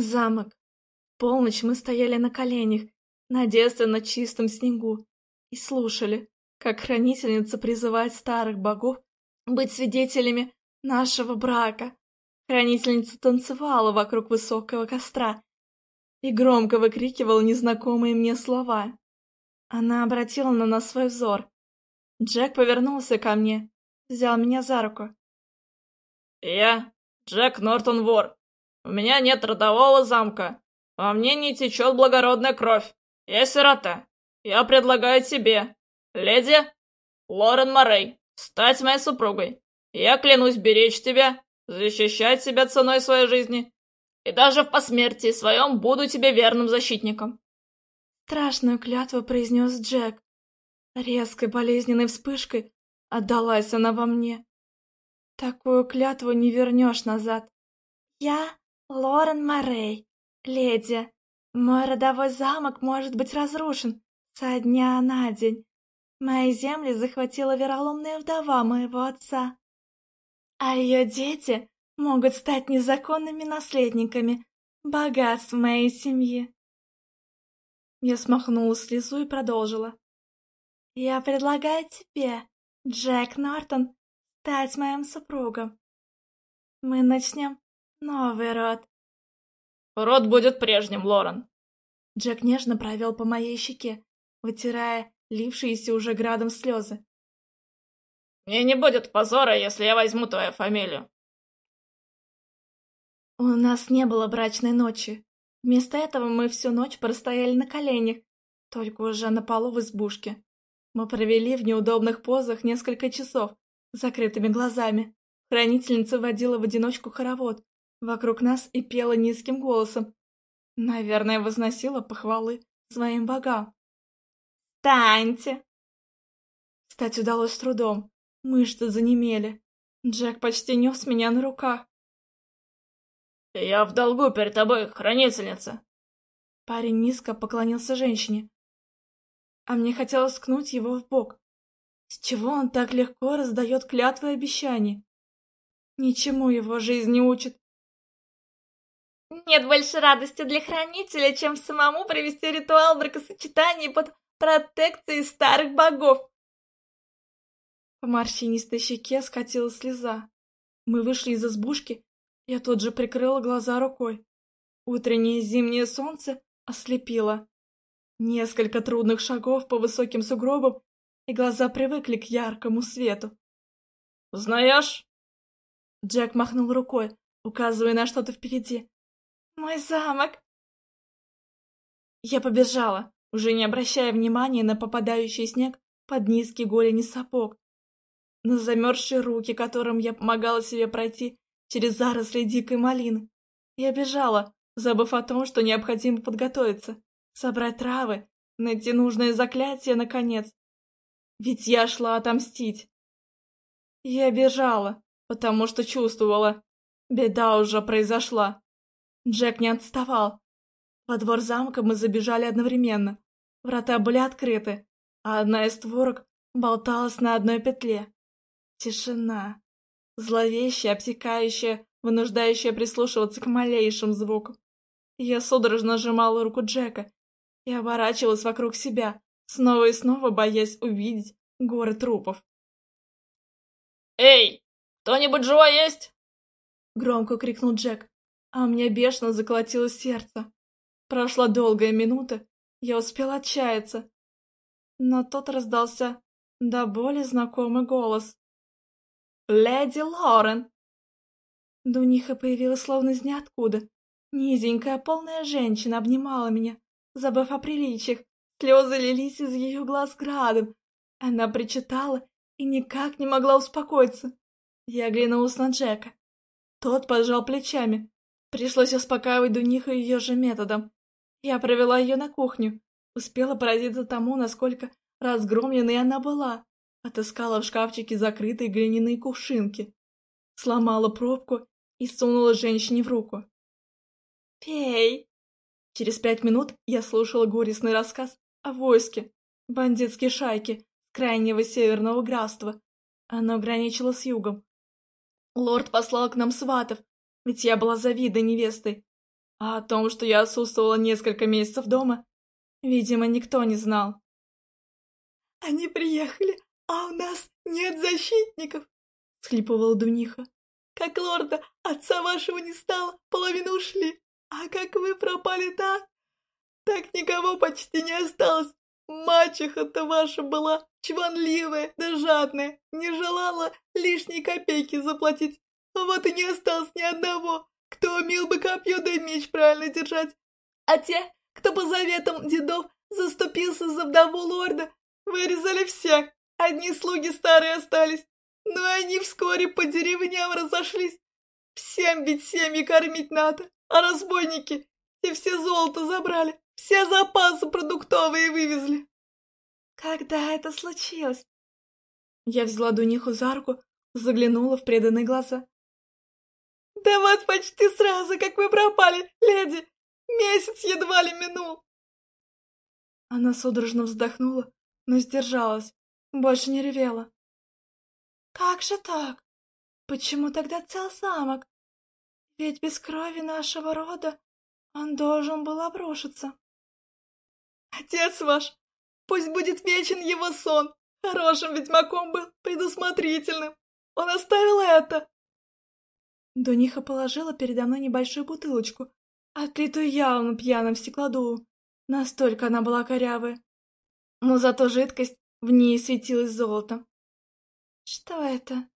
Замок. Полночь мы стояли на коленях, на чистом снегу, и слушали, как хранительница призывает старых богов быть свидетелями нашего брака. Хранительница танцевала вокруг высокого костра и громко выкрикивала незнакомые мне слова. Она обратила на нас свой взор. Джек повернулся ко мне, взял меня за руку. «Я Джек Нортон Вор. У меня нет родового замка. Во мне не течет благородная кровь. Я сирота. Я предлагаю тебе, леди Лорен Морей, стать моей супругой. Я клянусь беречь тебя, защищать себя ценой своей жизни. И даже в посмертии своем буду тебе верным защитником. Страшную клятву произнес Джек. Резкой болезненной вспышкой отдалась она во мне. Такую клятву не вернешь назад. Я Лорен Морей, леди. Мой родовой замок может быть разрушен со дня на день. Мои земли захватила вероломная вдова моего отца. А ее дети могут стать незаконными наследниками богатств моей семьи. Я смахнула слезу и продолжила. Я предлагаю тебе, Джек Нортон, стать моим супругом. Мы начнем новый род. Род будет прежним, Лорен. Джек нежно провел по моей щеке, вытирая лившиеся уже градом слезы. Мне не будет позора, если я возьму твою фамилию. У нас не было брачной ночи. Вместо этого мы всю ночь простояли на коленях, только уже на полу в избушке. Мы провели в неудобных позах несколько часов, с закрытыми глазами. Хранительница водила в одиночку хоровод вокруг нас и пела низким голосом. Наверное, возносила похвалы своим богам. «Встаньте!» Встать удалось с трудом. Мышцы занемели. Джек почти нес меня на руках. «Я в долгу перед тобой, хранительница!» Парень низко поклонился женщине, а мне хотелось ткнуть его в бок. С чего он так легко раздает клятвы и обещания? Ничему его жизнь не учит. Нет больше радости для хранителя, чем самому провести ритуал бракосочетания под протекцией старых богов. По морщинистой щеке скатилась слеза. Мы вышли из избушки, я тут же прикрыла глаза рукой. Утреннее зимнее солнце ослепило. Несколько трудных шагов по высоким сугробам, и глаза привыкли к яркому свету. «Знаешь?» Джек махнул рукой, указывая на что-то впереди. «Мой замок!» Я побежала, уже не обращая внимания на попадающий снег под низкий голени сапог, на замерзшие руки, которым я помогала себе пройти через заросли дикой малины. Я бежала, забыв о том, что необходимо подготовиться собрать травы, найти нужное заклятие, наконец. Ведь я шла отомстить. Я бежала, потому что чувствовала. Беда уже произошла. Джек не отставал. Во двор замка мы забежали одновременно. Врата были открыты, а одна из створок болталась на одной петле. Тишина. Зловещая, обтекающая, вынуждающая прислушиваться к малейшим звукам. Я судорожно сжимала руку Джека, и оборачивалась вокруг себя, снова и снова боясь увидеть горы трупов. «Эй, кто-нибудь живой есть?» Громко крикнул Джек, а у меня бешено заколотилось сердце. Прошла долгая минута, я успел отчаяться. Но тут раздался до боли знакомый голос. «Леди Лорен!» Дуниха появилась словно из ниоткуда. Низенькая, полная женщина обнимала меня, забыв о приличиях. Слезы лились из ее глаз градом. Она причитала и никак не могла успокоиться. Я оглянулась на Джека. Тот пожал плечами. Пришлось успокаивать Дуниха ее же методом. Я провела ее на кухню. Успела поразиться тому, насколько разгромленной она была. Отыскала в шкафчике закрытые глиняные кувшинки. Сломала пробку и сунула женщине в руку. «Пей!» Через пять минут я слушала горестный рассказ о войске, бандитской шайке крайнего северного графства. Оно граничило с югом. Лорд послал к нам сватов, ведь я была завидной невестой. А о том, что я отсутствовала несколько месяцев дома, видимо, никто не знал. «Они приехали, а у нас нет защитников!» — схлипывала Дуниха. «Как лорда отца вашего не стало, половину ушли, а как вы пропали так, так никого почти не осталось. Мачеха-то ваша была чванливая да жадная, не желала лишней копейки заплатить, вот и не осталось ни одного, кто умел бы копье да меч правильно держать. А те, кто по заветам дедов заступился за вдову лорда, вырезали всех, одни слуги старые остались. Но они вскоре по деревням разошлись. Всем ведь семьи кормить надо, а разбойники те все золото забрали, все запасы продуктовые вывезли. Когда это случилось? Я взяла Дуниху за руку, заглянула в преданные глаза. Да вот почти сразу, как вы пропали, леди! Месяц едва ли минул!» Она судорожно вздохнула, но сдержалась, больше не ревела. «Как же так? Почему тогда цел замок? Ведь без крови нашего рода он должен был обрушиться». «Отец ваш, пусть будет вечен его сон, хорошим ведьмаком был, предусмотрительным. Он оставил это!» Дуниха положила передо мной небольшую бутылочку, отлитую явно пьяным стеклодувом. Настолько она была корявая. Но зато жидкость в ней светилась золотом. Что это?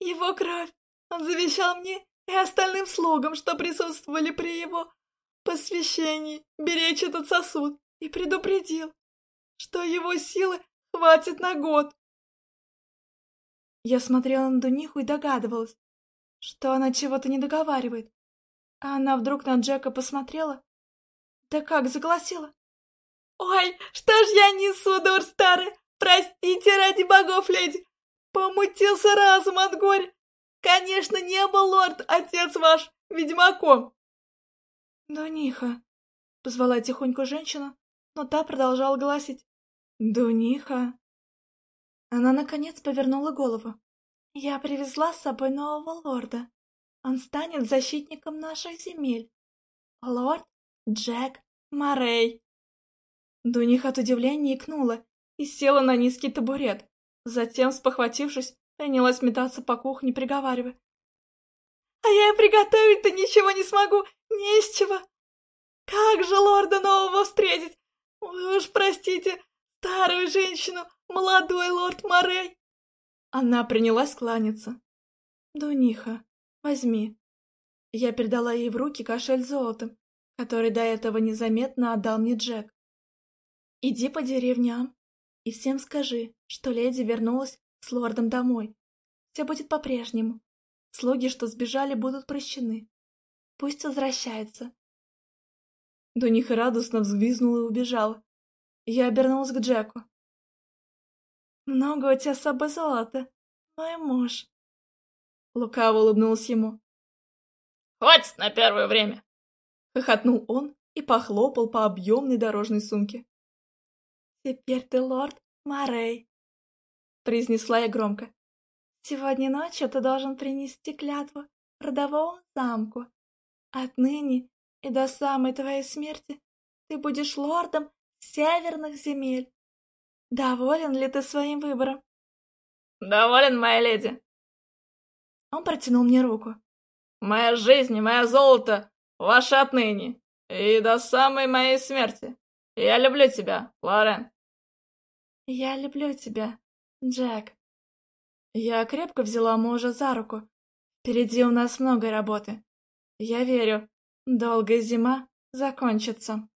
Его кровь. Он завещал мне и остальным слугам, что присутствовали при его посвящении, беречь этот сосуд, и предупредил, что его силы хватит на год. Я смотрела на Дуниху и догадывалась, что она чего-то не договаривает. А она вдруг на Джека посмотрела. Да как загласила. «Ой, что ж я несу, дур старый! Простите ради богов, леди! Помутился разум от горя! Конечно, не был лорд, отец ваш, ведьмаком!» «Дуниха!» — позвала тихонько женщину, но та продолжала гласить. «Дуниха!» Она, наконец, повернула голову. Я привезла с собой нового лорда. Он станет защитником наших земель. Лорд Джек Морей. Дуних от удивления икнула и села на низкий табурет. Затем, спохватившись, принялась метаться по кухне, приговаривая. «А я и приготовить-то ничего не смогу, не из чего. Как же лорда нового встретить? Вы уж простите, старую женщину, молодой лорд Морей. Она принялась кланяться. «Дуниха, возьми». Я передала ей в руки кошель золотом, который до этого незаметно отдал мне Джек. «Иди по деревням и всем скажи, что леди вернулась с лордом домой. Все будет по-прежнему. Слуги, что сбежали, будут прощены. Пусть возвращается». Дуниха радостно взвизгнула и убежала. Я обернулась к Джеку. «Много у тебя с собой золота, мой муж!» Лукаво улыбнулась ему. «Хватит на первое время!» Хохотнул он и похлопал по объемной дорожной сумке. «Теперь ты лорд Морей!» Произнесла я громко. «Сегодня ночью ты должен принести клятву родовому замку. Отныне и до самой твоей смерти ты будешь лордом северных земель. Доволен ли ты своим выбором? Доволен, моя леди. Он протянул мне руку. Моя жизнь и мое золото ваши отныне, и до самой моей смерти. Я люблю тебя, Лорен. Я люблю тебя, Джек. Я крепко взяла мужа за руку. Впереди у нас много работы. Я верю, долгая зима закончится.